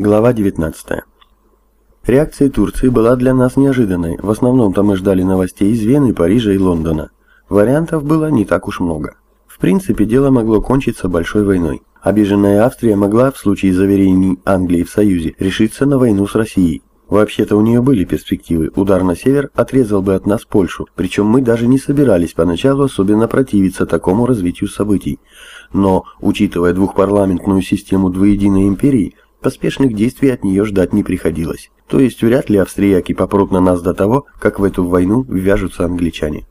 Глава 19. Реакция Турции была для нас неожиданной. В основном-то мы ждали новостей из Вены, Парижа и Лондона. Вариантов было не так уж много. В принципе, дело могло кончиться большой войной. Обиженная Австрия могла, в случае заверений Англии в Союзе, решиться на войну с Россией. Вообще-то у нее были перспективы. Удар на север отрезал бы от нас Польшу, причем мы даже не собирались поначалу особенно противиться такому развитию событий. Но, учитывая двухпарламентную систему двуединой империи, поспешных действий от нее ждать не приходилось. То есть вряд ли австрияки попрут на нас до того, как в эту войну ввяжутся англичане.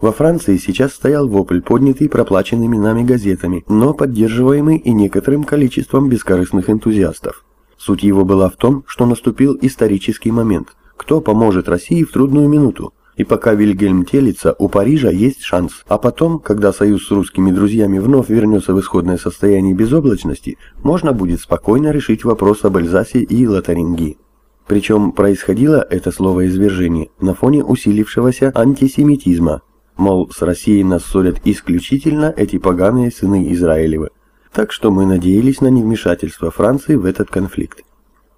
Во Франции сейчас стоял вопль, поднятый проплаченными нами газетами, но поддерживаемый и некоторым количеством бескорыстных энтузиастов. Суть его была в том, что наступил исторический момент. Кто поможет России в трудную минуту? И пока Вильгельм телится, у Парижа есть шанс. А потом, когда союз с русскими друзьями вновь вернется в исходное состояние безоблачности, можно будет спокойно решить вопрос об Эльзасе и Лотарингии. Причем происходило это слово извержение на фоне усилившегося антисемитизма. Мол, с Россией нас ссорят исключительно эти поганые сыны Израилевы. Так что мы надеялись на невмешательство Франции в этот конфликт.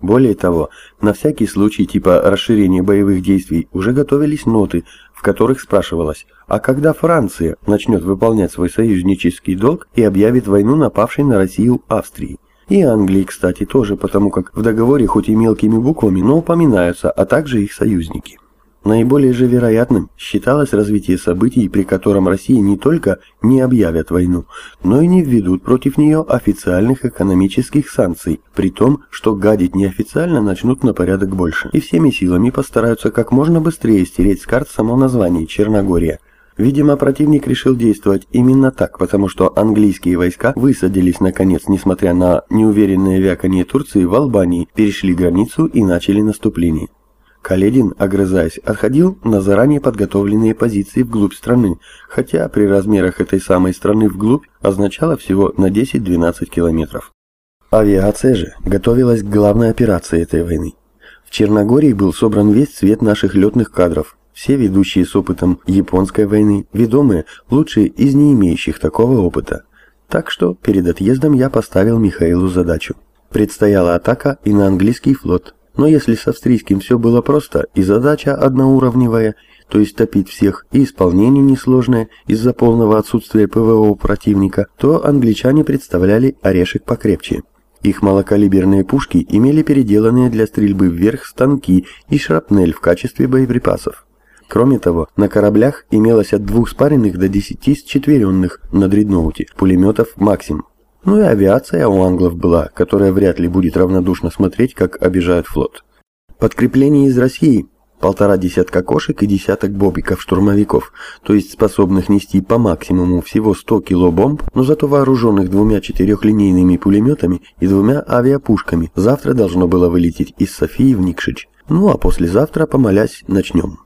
Более того, на всякий случай типа расширения боевых действий уже готовились ноты, в которых спрашивалось, а когда Франция начнет выполнять свой союзнический долг и объявит войну напавшей на Россию Австрии. И Англии, кстати, тоже, потому как в договоре хоть и мелкими буквами, но упоминаются, а также их союзники. Наиболее же вероятным считалось развитие событий, при котором России не только не объявят войну, но и не введут против нее официальных экономических санкций, при том, что гадить неофициально начнут на порядок больше, и всеми силами постараются как можно быстрее стереть с карт само название Черногория. Видимо, противник решил действовать именно так, потому что английские войска высадились наконец, несмотря на неуверенное вяканье Турции в Албании, перешли границу и начали наступление. Каледин, огрызаясь, отходил на заранее подготовленные позиции вглубь страны, хотя при размерах этой самой страны вглубь означало всего на 10-12 километров. Авиация же готовилась к главной операции этой войны. В Черногории был собран весь цвет наших летных кадров, все ведущие с опытом японской войны, ведомые лучшие из не имеющих такого опыта. Так что перед отъездом я поставил Михаилу задачу. Предстояла атака и на английский флот, но если с австрийским все было просто и задача одноуровневая, то есть топить всех, и исполнение несложное из-за полного отсутствия ПВО противника, то англичане представляли орешек покрепче. Их малокалиберные пушки имели переделанные для стрельбы вверх станки и шрапнель в качестве боеприпасов. Кроме того, на кораблях имелось от двух спаренных до десяти счетверенных на дредноуте пулеметов «Максим», ну и авиация у англов была, которая вряд ли будет равнодушно смотреть, как обижают флот. Подкрепление из России – полтора десятка кошек и десяток бобиков-штурмовиков, то есть способных нести по максимуму всего 100 кило бомб, но зато вооруженных двумя четырехлинейными пулеметами и двумя авиапушками, завтра должно было вылететь из Софии в Никшич. Ну а послезавтра, помолясь, начнем.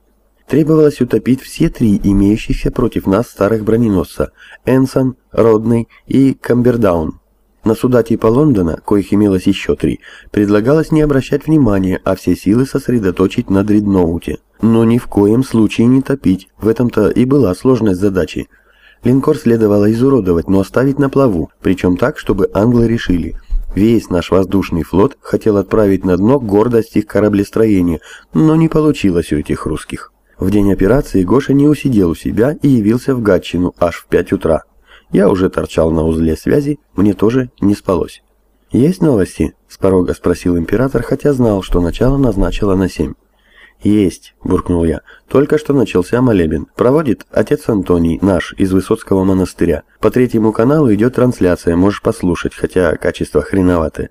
Требовалось утопить все три имеющихся против нас старых броненосца – Энсон, Родный и Камбердаун. На суда типа Лондона, коих имелось еще три, предлагалось не обращать внимания, а все силы сосредоточить на дредноуте. Но ни в коем случае не топить, в этом-то и была сложность задачи. Линкор следовало изуродовать, но оставить на плаву, причем так, чтобы англы решили – Весь наш воздушный флот хотел отправить на дно гордость их кораблестроения, но не получилось у этих русских. В день операции Гоша не усидел у себя и явился в Гатчину аж в 5 утра. Я уже торчал на узле связи, мне тоже не спалось. «Есть новости?» – с порога спросил император, хотя знал, что начало назначило на 7. «Есть», – буркнул я. «Только что начался молебен. Проводит отец Антоний, наш, из Высоцкого монастыря. По третьему каналу идет трансляция, можешь послушать, хотя качество хреноватое».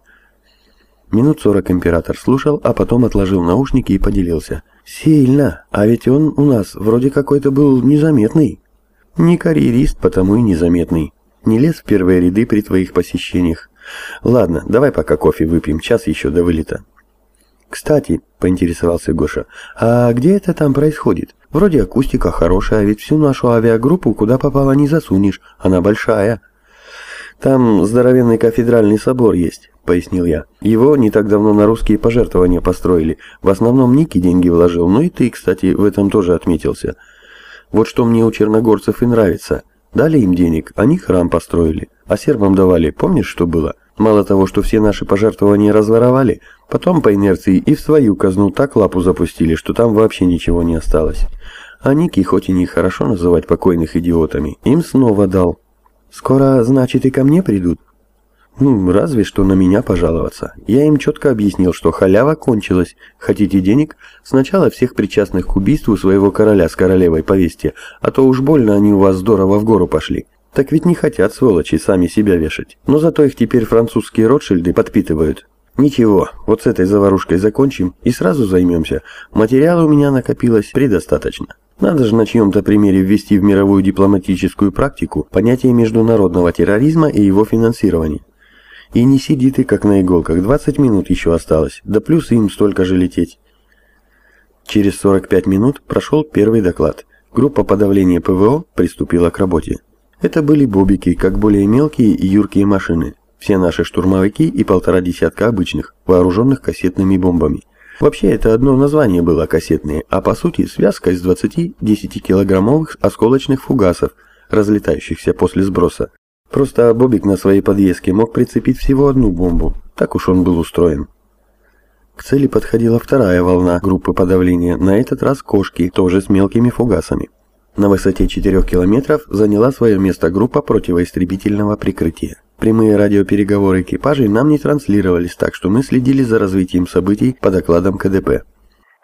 Минут сорок император слушал, а потом отложил наушники и поделился. «Сильно, а ведь он у нас вроде какой-то был незаметный». «Не карьерист, потому и незаметный. Не лез в первые ряды при твоих посещениях. Ладно, давай пока кофе выпьем, час еще до вылета». «Кстати», — поинтересовался Гоша, «а где это там происходит? Вроде акустика хорошая, ведь всю нашу авиагруппу куда попало не засунешь, она большая». «Там здоровенный кафедральный собор есть пояснил я. Его не так давно на русские пожертвования построили. В основном Ники деньги вложил, ну и ты, кстати, в этом тоже отметился. Вот что мне у черногорцев и нравится. Дали им денег, они храм построили. А сербам давали, помнишь, что было? Мало того, что все наши пожертвования разворовали, потом по инерции и в свою казну так лапу запустили, что там вообще ничего не осталось. А Ники, хоть и не хорошо называть покойных идиотами, им снова дал. «Скоро, значит, и ко мне придут?» Ну, разве что на меня пожаловаться. Я им четко объяснил, что халява кончилась. Хотите денег? Сначала всех причастных к убийству своего короля с королевой повесьте, а то уж больно они у вас здорово в гору пошли. Так ведь не хотят, сволочи, сами себя вешать. Но зато их теперь французские Ротшильды подпитывают. Ничего, вот с этой заварушкой закончим и сразу займемся. Материала у меня накопилось предостаточно. Надо же на чьем-то примере ввести в мировую дипломатическую практику понятие международного терроризма и его финансирования. И не сиди ты как на иголках, 20 минут еще осталось, да плюс им столько же лететь. Через 45 минут прошел первый доклад. Группа подавления ПВО приступила к работе. Это были бобики, как более мелкие и юркие машины. Все наши штурмовики и полтора десятка обычных, вооруженных кассетными бомбами. Вообще, это одно название было кассетные, а по сути связка из 20 10-килограммовых осколочных фугасов, разлетающихся после сброса. Просто Бобик на своей подвеске мог прицепить всего одну бомбу, так уж он был устроен. К цели подходила вторая волна группы подавления, на этот раз кошки, тоже с мелкими фугасами. На высоте 4 километров заняла свое место группа противоистребительного прикрытия. Прямые радиопереговоры экипажей нам не транслировались, так что мы следили за развитием событий по докладам КДП.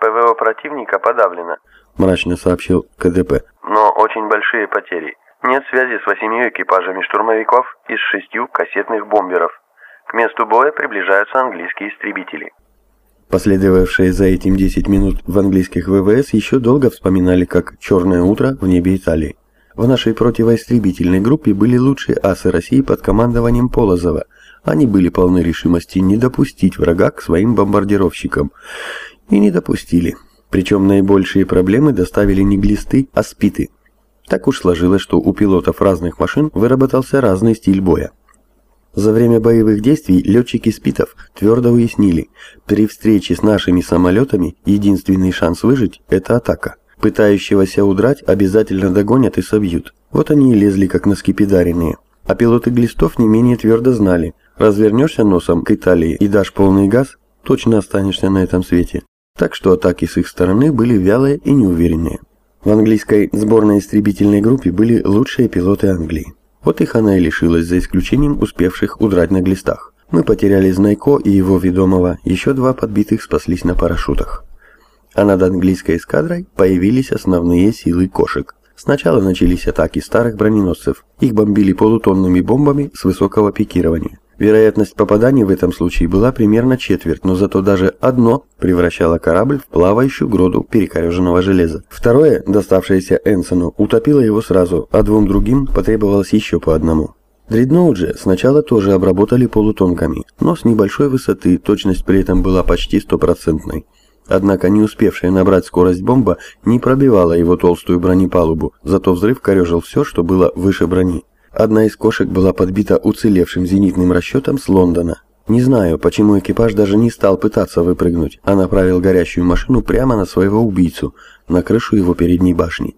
ПВО противника подавлено, мрачно сообщил КДП. Но очень большие потери. Нет связи с восемью экипажами штурмовиков из шестью кассетных бомберов. К месту боя приближаются английские истребители. Последовавшие за этим 10 минут в английских ВВС еще долго вспоминали как «черное утро в небе Италии». В нашей противоистребительной группе были лучшие асы России под командованием Полозова. Они были полны решимости не допустить врага к своим бомбардировщикам. И не допустили. Причем наибольшие проблемы доставили не глисты, а спиты. Так уж сложилось, что у пилотов разных машин выработался разный стиль боя. За время боевых действий летчики спитов твердо уяснили, при встрече с нашими самолетами единственный шанс выжить – это атака. Пытающегося удрать обязательно догонят и собьют. Вот они и лезли как на скипидаренные. А пилоты глистов не менее твердо знали, развернешься носом к Италии и дашь полный газ, точно останешься на этом свете. Так что атаки с их стороны были вялые и неуверенные. В английской сборной истребительной группе были лучшие пилоты Англии. Вот их она и лишилась, за исключением успевших удрать на глистах. Мы потеряли Знайко и его ведомого, еще два подбитых спаслись на парашютах. А над английской эскадрой появились основные силы кошек. Сначала начались атаки старых броненосцев. Их бомбили полутонными бомбами с высокого пикирования. Вероятность попаданий в этом случае была примерно четверть, но зато даже одно превращало корабль в плавающую груду перекореженного железа. Второе, доставшееся Энсону, утопило его сразу, а двум другим потребовалось еще по одному. Дредноут же сначала тоже обработали полутонками, но с небольшой высоты точность при этом была почти стопроцентной. Однако не успевшая набрать скорость бомба не пробивала его толстую бронепалубу, зато взрыв корежил все, что было выше брони. Одна из кошек была подбита уцелевшим зенитным расчетом с Лондона. Не знаю, почему экипаж даже не стал пытаться выпрыгнуть, а направил горящую машину прямо на своего убийцу, на крышу его передней башни.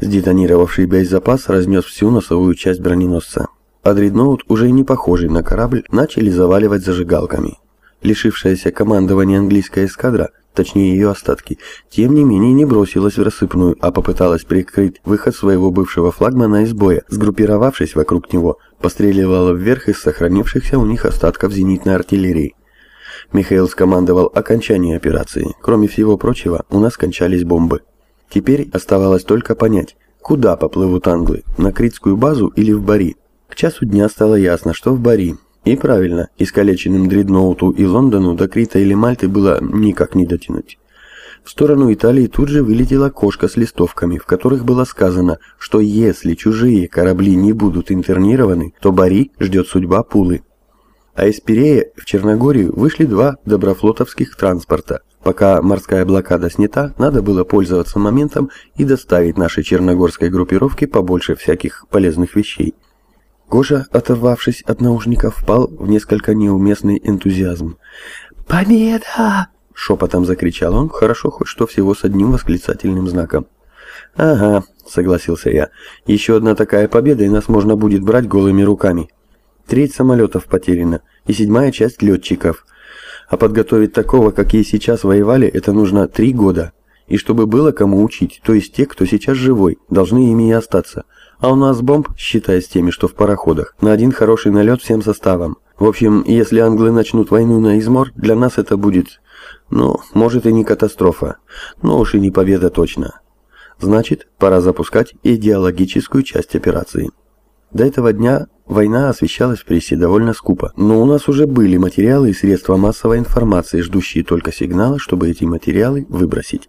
Сдетонировавший боезапас разнес всю носовую часть броненосца. А дредноут, уже не похожий на корабль, начали заваливать зажигалками. Лишившаяся командования английская эскадра точнее ее остатки, тем не менее не бросилась в рассыпную, а попыталась прикрыть выход своего бывшего флагмана из боя, сгруппировавшись вокруг него, постреливала вверх из сохранившихся у них остатков зенитной артиллерии. Михаил скомандовал окончание операции. Кроме всего прочего, у нас кончались бомбы. Теперь оставалось только понять, куда поплывут англы, на Критскую базу или в Бари. К часу дня стало ясно, что в Бари, и правильно, искалеченным Дредноуту и Лондону до Крита или Мальты было никак не дотянуть. В сторону Италии тут же вылетела кошка с листовками, в которых было сказано, что если чужие корабли не будут интернированы, то Бари ждет судьба Пулы. А из Пирея в Черногорию вышли два доброфлотовских транспорта. Пока морская блокада снята, надо было пользоваться моментом и доставить нашей черногорской группировке побольше всяких полезных вещей. Гоша, оторвавшись от наушников, впал в несколько неуместный энтузиазм. «Победа!» — шепотом закричал он, хорошо хоть что всего с одним восклицательным знаком. «Ага», — согласился я, — «еще одна такая победа, и нас можно будет брать голыми руками». Треть самолетов потеряна и седьмая часть летчиков. А подготовить такого, какие сейчас воевали, это нужно три года. И чтобы было кому учить, то есть те, кто сейчас живой, должны ими и остаться. А у нас бомб, считая с теми, что в пароходах, на один хороший налет всем составом. В общем, если англы начнут войну на измор, для нас это будет, ну, может и не катастрофа, но уж и не победа точно. Значит, пора запускать идеологическую часть операции. До этого дня война освещалась в прессе довольно скупо, но у нас уже были материалы и средства массовой информации, ждущие только сигнала, чтобы эти материалы выбросить.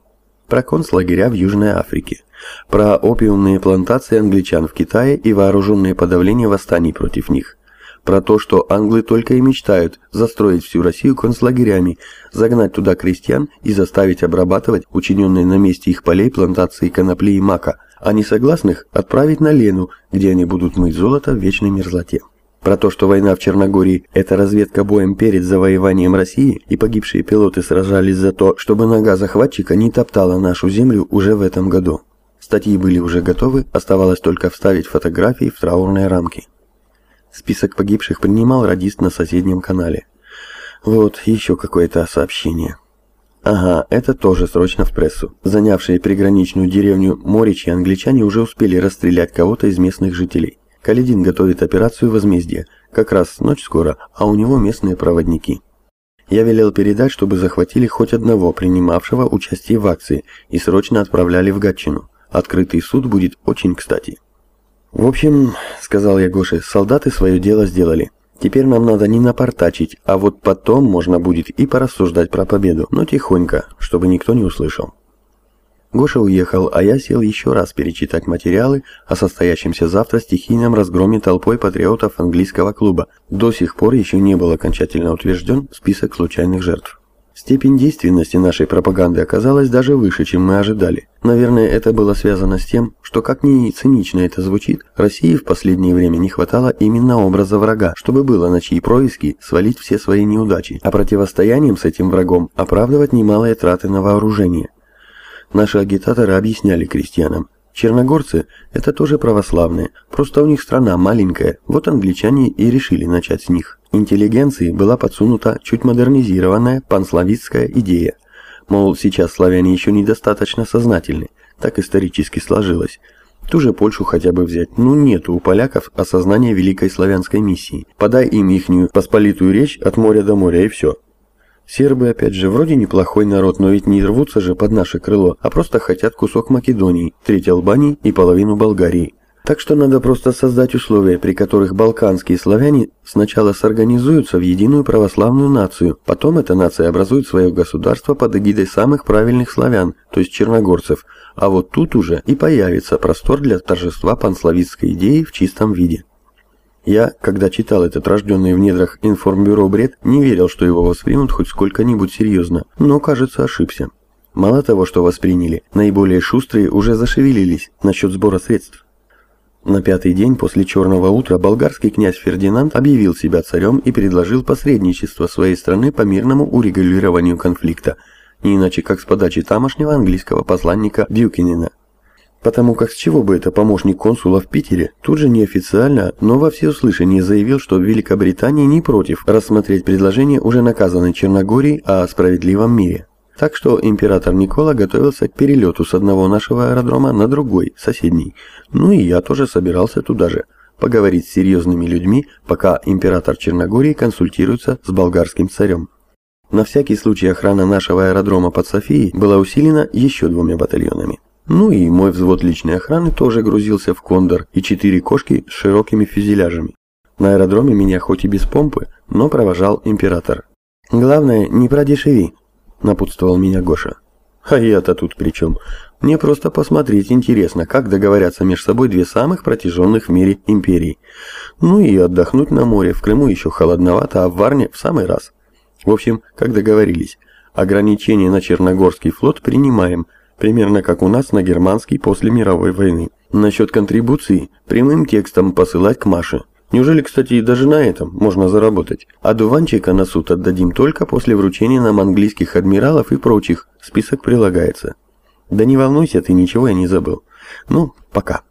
Про концлагеря в Южной Африке, про опиумные плантации англичан в Китае и вооруженные подавления восстаний против них, про то, что англы только и мечтают застроить всю Россию концлагерями, загнать туда крестьян и заставить обрабатывать учиненные на месте их полей плантации конопли и мака, а несогласных отправить на Лену, где они будут мыть золото в вечной мерзлоте. Про то, что война в Черногории – это разведка боем перед завоеванием России, и погибшие пилоты сражались за то, чтобы нога захватчика не топтала нашу землю уже в этом году. Статьи были уже готовы, оставалось только вставить фотографии в траурные рамки. Список погибших принимал радист на соседнем канале. Вот, еще какое-то сообщение. Ага, это тоже срочно в прессу. Занявшие приграничную деревню Моричи англичане уже успели расстрелять кого-то из местных жителей. Каледин готовит операцию возмездия. Как раз ночь скоро, а у него местные проводники. Я велел передать, чтобы захватили хоть одного принимавшего участие в акции и срочно отправляли в Гатчину. Открытый суд будет очень кстати. «В общем, — сказал я Гоше, — солдаты свое дело сделали. Теперь нам надо не напортачить, а вот потом можно будет и порассуждать про победу, но тихонько, чтобы никто не услышал». Гоша уехал, а я сел еще раз перечитать материалы о состоящемся завтра стихийном разгроме толпой патриотов английского клуба. До сих пор еще не был окончательно утвержден список случайных жертв. Степень действенности нашей пропаганды оказалась даже выше, чем мы ожидали. Наверное, это было связано с тем, что, как ни цинично это звучит, России в последнее время не хватало именно образа врага, чтобы было на чьи происки свалить все свои неудачи, а противостоянием с этим врагом оправдывать немалые траты на вооружение. Наши агитаторы объясняли крестьянам, Черногорцы – это тоже православные, просто у них страна маленькая, вот англичане и решили начать с них. Интеллигенции была подсунута чуть модернизированная панславистская идея. Мол, сейчас славяне еще недостаточно сознательны, так исторически сложилось. Ту же Польшу хотя бы взять, ну нету у поляков осознания великой славянской миссии. Подай им ихнюю посполитую речь от моря до моря и все. Сербы, опять же, вроде неплохой народ, но ведь не рвутся же под наше крыло, а просто хотят кусок Македонии, треть Албании и половину Болгарии. Так что надо просто создать условия, при которых балканские славяне сначала сорганизуются в единую православную нацию, потом эта нация образует свое государство под эгидой самых правильных славян, то есть черногорцев, а вот тут уже и появится простор для торжества панславистской идеи в чистом виде. Я, когда читал этот рожденный в недрах информбюро бред, не верил, что его воспримут хоть сколько-нибудь серьезно, но, кажется, ошибся. Мало того, что восприняли, наиболее шустрые уже зашевелились насчет сбора средств. На пятый день после Черного утра болгарский князь Фердинанд объявил себя царем и предложил посредничество своей страны по мирному урегулированию конфликта, не иначе как с подачи тамошнего английского посланника Бьюкинена. Потому как с чего бы это помощник консула в Питере тут же неофициально, но во всеуслышание заявил, что Великобритания не против рассмотреть предложение уже наказанной Черногории о справедливом мире. Так что император Никола готовился к перелету с одного нашего аэродрома на другой, соседний. Ну и я тоже собирался туда же, поговорить с серьезными людьми, пока император Черногории консультируется с болгарским царем. На всякий случай охрана нашего аэродрома под Софией была усилена еще двумя батальонами. Ну и мой взвод личной охраны тоже грузился в кондор и четыре кошки с широкими фюзеляжами. На аэродроме меня хоть и без помпы, но провожал император. «Главное, не продешеви», — напутствовал меня Гоша. «А я-то тут при чем? Мне просто посмотреть интересно, как договорятся между собой две самых протяженных в мире империи. Ну и отдохнуть на море, в Крыму еще холодновато, а в Варне в самый раз. В общем, как договорились, ограничения на Черногорский флот принимаем — примерно как у нас на германский после мировой войны. Насчет контрибуции прямым текстом посылать к Маше. Неужели, кстати, даже на этом можно заработать? А дуванчика на суд отдадим только после вручения нам английских адмиралов и прочих. Список прилагается. Да не волнуйся, ты ничего я не забыл. Ну, пока.